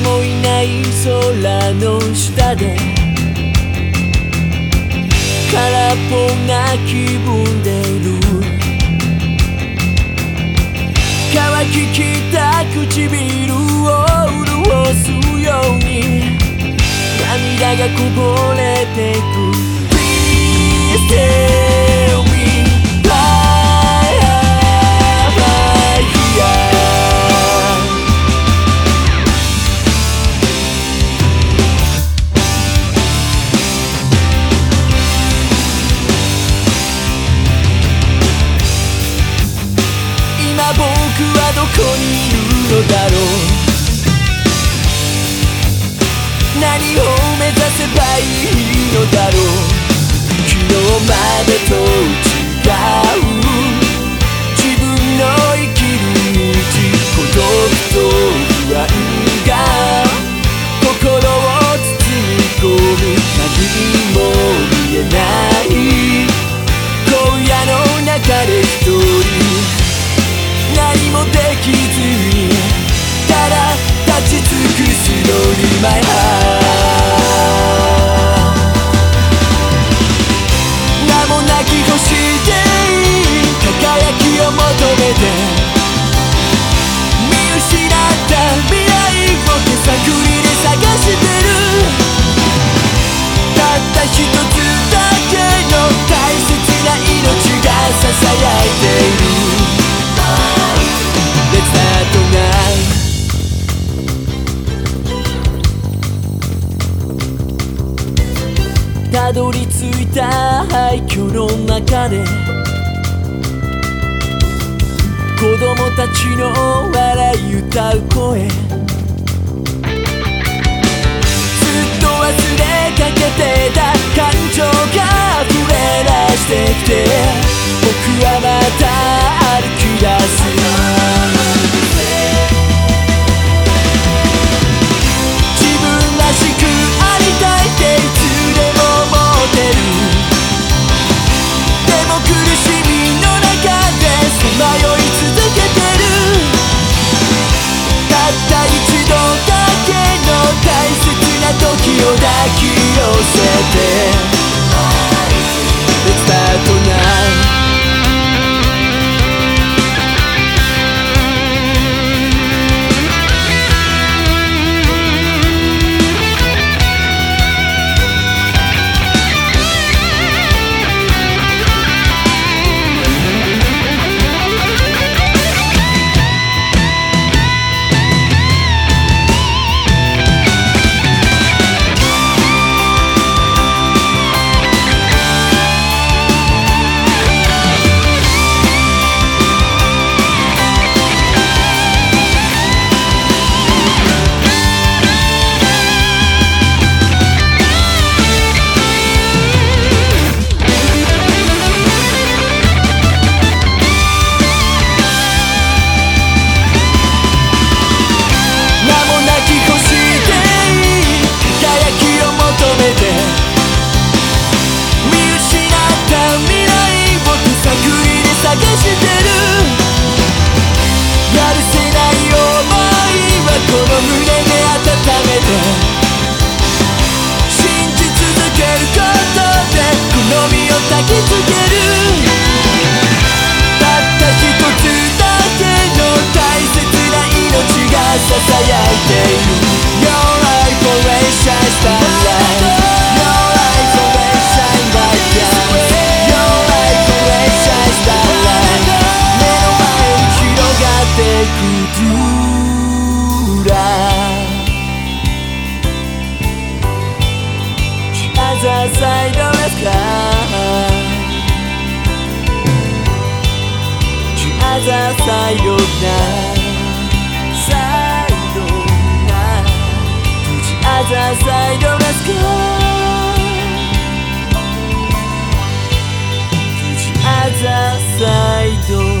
もいない空の下で。空っぽな気分でいる。乾ききった唇を潤すように。涙がこぼれてく。僕はどこにいるのだろう。何を目指せばいいのだろう。昨日までと違う。自分の生きる道言葉た。どり着いた廃墟の中で。子供たちの笑い歌う声。き寄せて the side of the sky To other side of night Side of night To the other side of the sky To the other side of